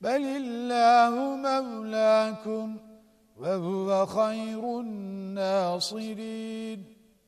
بل الله مولاكم وهو خير الناصرين.